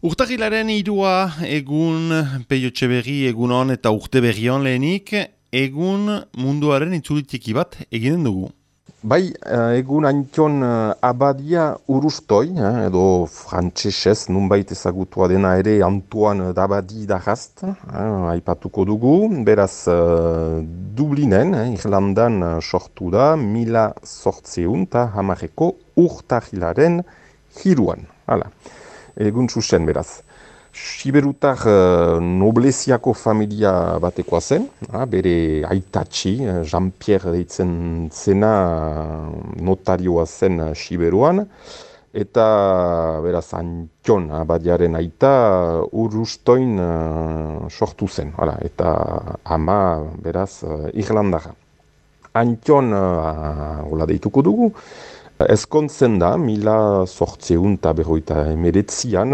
Urtagilaren irua egun peiotxe berri egunon eta urte berrion lehenik, egun munduaren itzulitiki bat eginen dugu. Bai, eh, egun antion eh, abadia urustoi, eh, edo frantxesez nunbait ezagutua dena ere Antoine d'Abadi d'Arrast, aipatuko dugu, beraz Dublinen, Irlandan sortu da, mila sortzeun eta hamareko urtagilaren hiruan. Hala egun txusen beraz. Siberutar uh, nobleziako familia batekoa zen, bere aitatxi, uh, Jean-Pierre deitzen zena notarioa zen Siberuan, eta beraz Antion abadiaren aita urustoin uh, sortu zen, hala, eta ama beraz uh, Irlandara. Antion, uh, deituko dugu, Ezkontzen da, mila sortzeun eta berroita emeretzian,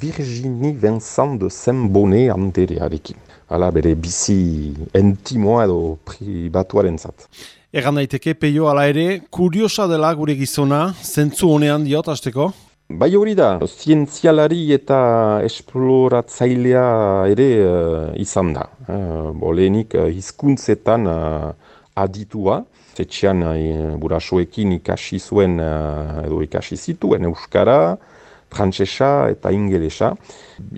Virginie Vincent de Zembone handerearekin. Hala bere bizi entimoa edo pribatuaren zat. Egan daiteke, peio ala ere, kuriosa dela gure gizona, zentzu honean diot, azteko? Bai hori da, zientzialari eta esploratzailea ere uh, izan da. Uh, Bolenik uh, hizkuntzetan uh, aditua, Zetxean e, burasoekin ikasi zuen eh, edo ikasi zituen Euskara, Frantsesa eta Ingelesa.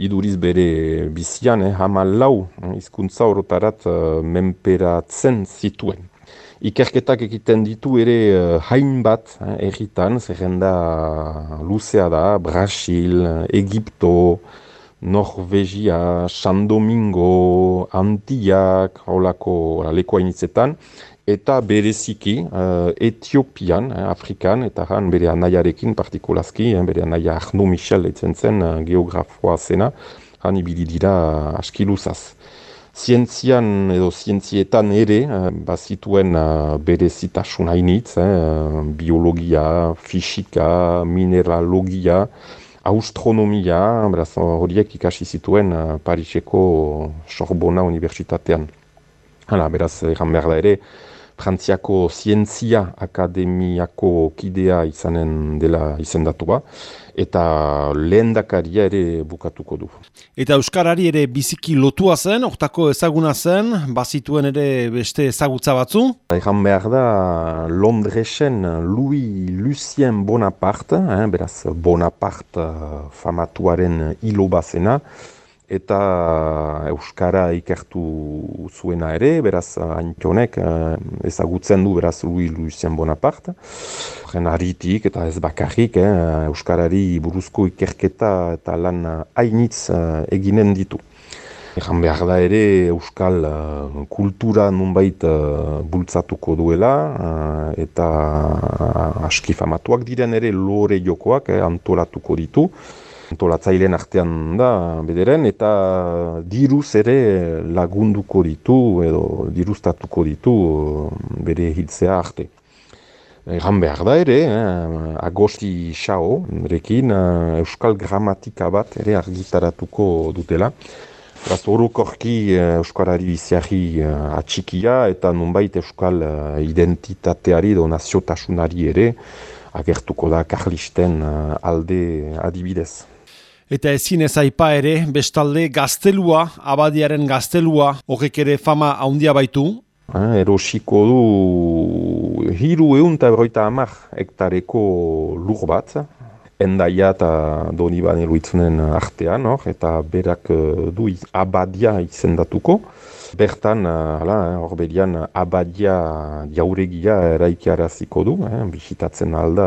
Iduriz bere bizian, eh, hamal lau, izkuntza horotarat menperatzen zituen. Ikerketak egiten ditu ere hainbat erritan, zerrenda luzea da, Brasil, Egipto, Norvegia, San Domingo, Antiak, haulako lekoa initzetan, eta bereziki uh, Etiopian, eh, Afrikan, eta han bere anaiarekin partikulazki, eh, bere anaia Arno Michel etzen zen uh, geografoa zena, han ibili dira uh, askiluzaz. Zientzian edo zientzietan ere, uh, bazituen uh, berezitasun hainitz, eh, biologia, fisika, mineralogia, astronomia, beraz horiek ikasi zituen uh, Pariseko Sorbona Universitatean. Hala, beraz, egan behar da ere, Frantziako Zientzia Akademiako kidea izanen dela izendatua, eta lehen dakaria ere bukatuko du. Eta Euskarari ere biziki lotua zen, ortako ezaguna zen, bazituen ere beste ezagutza batzu? Egan behar da Londresen Louis Lucien Bonaparte, eh, beraz Bonaparte famatuaren hilo bazena, eta Euskara ikertu zuena ere, beraz Antionek eh, ezagutzen du beraz Louis Lucien Bonaparte. Horren haritik eta ez bakarrik eh, Euskarari buruzko ikerketa eta lan hainitz eh, eginen ditu. Egan behar da ere Euskal kultura nunbait bultzatuko duela eta aski famatuak diren ere lore jokoak antolatuko ditu. Antolatzaileen artean da bederen eta diruz ere lagunduko ditu edo diruztatuko ditu bere hiltzea arte. Egan behar da ere, eh, agosti xao, rekin, eh, euskal gramatika bat ere argitaratuko dutela. Beraz, orokorki eh, euskarari biziari eh, atxikia eta nunbait euskal eh, identitateari edo naziotasunari ere agertuko da karlisten alde adibidez. Eta ezin ez aipa ere, bestalde gaztelua, abadiaren gaztelua, horrek ere fama haundia baitu? Ha, erosiko du hiru egun eta berroita amak hektareko lur bat, endaia eta doni bane artean, or, eta berak eh, du abadia izendatuko. Bertan, eh, hala, eh, hor berian, abadia jauregia eraikiaraziko du, eh, bisitatzen alda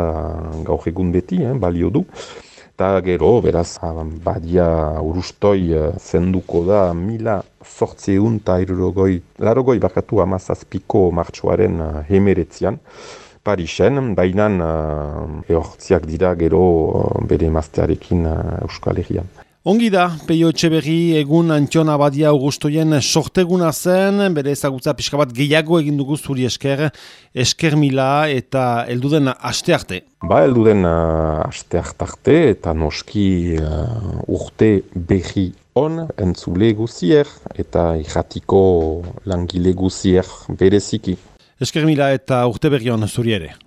gaur egun beti, eh, balio du eta gero, beraz, badia urustoi uh, zenduko da mila sortzeun eta irurogoi, larogoi bakatu amazazpiko martxoaren uh, hemeretzian, Parisen, baina uh, eortziak dira gero uh, bere maztearekin uh, Euskal Herrian. Ongi da, peio etxeberri egun antxon abadia augustoien sorteguna zen, bere ezagutza pixka bat gehiago egin dugu zuri esker, esker mila eta elduden aste arte. Ba, elduden uh, aste arte eta noski uh, urte berri on entzule guzier eta ikatiko langile guzier bereziki. Esker mila eta urte berri on zuri ere.